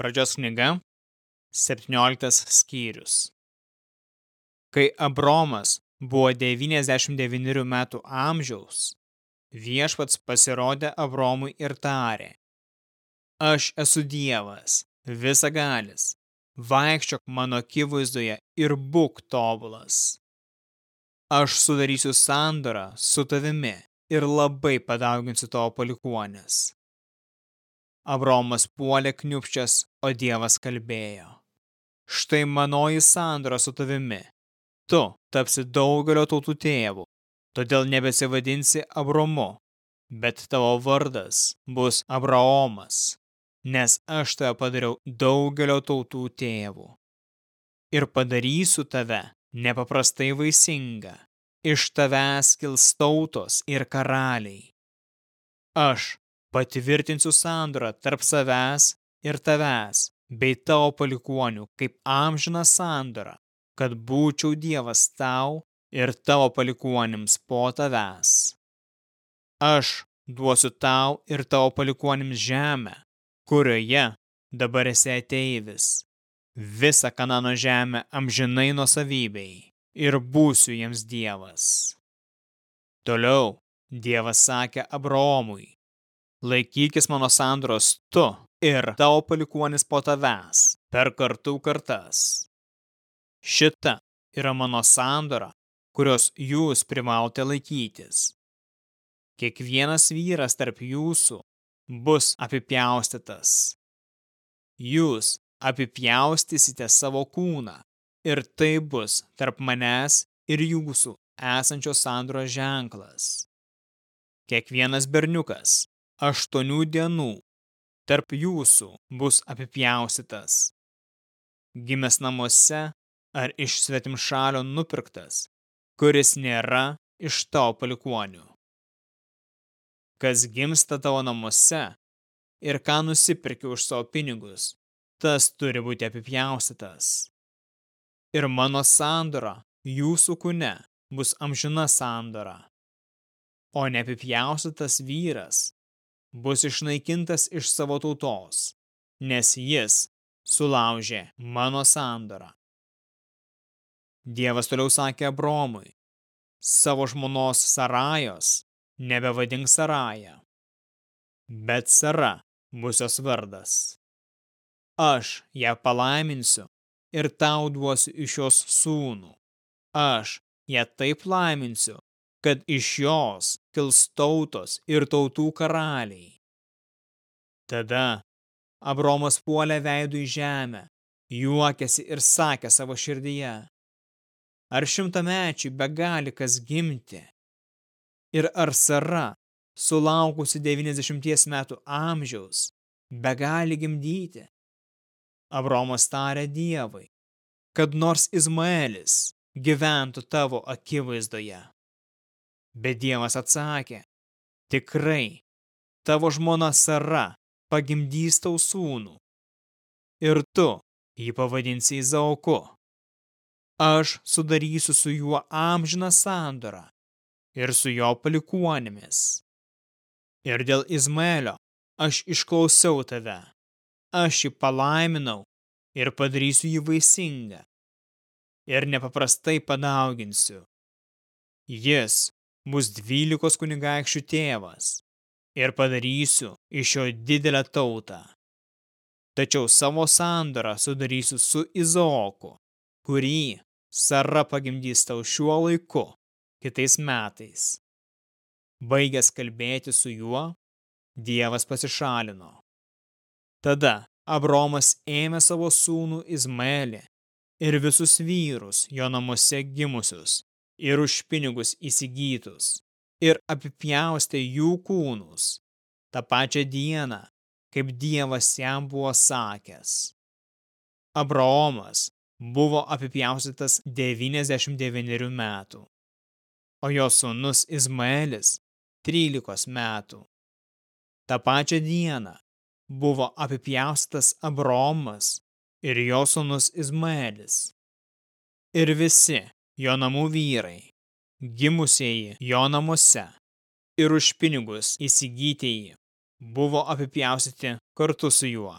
Pradžios knyga, 17 skyrius. Kai Abromas buvo 99 metų amžiaus, viešpats pasirodė Abromui ir tarė. Aš esu Dievas, visagalis, vaikščiok mano akivaizdoje ir būk tobulas. Aš sudarysiu sandorą su tavimi ir labai padauginsiu tavo palikuonės. Abromas puolė kniupščias, o Dievas kalbėjo. Štai manoji sandora su tavimi. Tu tapsi daugelio tautų tėvų, todėl nebesivadinsi Abromu, bet tavo vardas bus Abraomas, nes aš tave padariau daugelio tautų tėvų. Ir padarysiu tave nepaprastai vaisingą, iš tavęs kils tautos ir karaliai. Aš patvirtinsiu sandorą tarp savęs ir tavęs, bei tavo palikuonių, kaip amžiną sandorą, kad būčiau Dievas tau ir tavo palikuonims po tavęs. Aš duosiu tau ir tavo palikuonims žemę, kurioje dabar esi ateivis, visą Kanano žemę amžinai nuosavybei ir būsiu jiems Dievas. Toliau Dievas sakė Abraomui, Laikykis mano sandoros tu ir tavo palikuonis po tavęs per kartų kartas. Šita yra mano sandora, kurios jūs privalote laikytis. Kiekvienas vyras tarp jūsų bus apipjaustytas. Jūs apipjaustysite savo kūną ir tai bus tarp manęs ir jūsų esančios sandoros ženklas. Kiekvienas berniukas aštuonių dienų tarp jūsų bus apipjaustytas. Gimęs namuose ar iš svetimšalio nupirktas, kuris nėra iš tavo palikuonių. Kas gimsta tavo namuose ir ką nusipirki už savo pinigus, tas turi būti apipjaustytas. Ir mano sandora jūsų kūne bus amžina sandora. O neapipjaustytas vyras bus išnaikintas iš savo tautos, nes jis sulaužė mano sandorą. Dievas toliau sakė Abromui, savo žmonos Sarajos nebevadink Saraja, bet Sara bus jos vardas. Aš ją palaiminsiu ir tau duosiu iš jos sūnų. Aš ją taip laiminsiu, kad iš jos kils tautos ir tautų karaliai. Tada Abromas puolė veidų į žemę, juokėsi ir sakė savo širdyje, ar šimtamečiui begali kas gimti? Ir ar Sara, sulaukusi 90 metų amžiaus, begali gimdyti? Abromas tarė Dievui, kad nors Izmaelis gyventų tavo akivaizdoje. Bet Dievas atsakė, tikrai, tavo žmona Sara pagimdys tau sūnų. Ir tu jį pavadinsi Izauku. Aš sudarysiu su juo amžiną sandorą ir su jo palikuonėmis. Ir dėl Izmaelio aš išklausiau tave. Aš jį palaiminau ir padarysiu jį vaisingą. Ir nepaprastai padauginsiu. Jis bus dvylikos kunigaikščių tėvas ir padarysiu iš jo didelę tautą. Tačiau savo sandorą sudarysiu su Izaoku, kurį Sara pagimdys tau šiuo laiku, kitais metais. Baigęs kalbėti su juo, Dievas pasišalino. Tada Abromas ėmė savo sūnų Izmaelį ir visus vyrus jo namuose gimusius ir už pinigus įsigytus ir apipjaustė jų kūnus tą pačią dieną, kaip Dievas jam buvo sakęs. Abraomas buvo apipjaustytas 99 metų, o jo sūnus Izmaelis 13 metų. Ta pačią dieną buvo apipjaustytas Abraomas ir jo sūnus Izmaelis. Ir visi jo namų vyrai, gimusieji jo namuose ir už pinigus įsigytieji buvo apipjaustyti kartu su juo.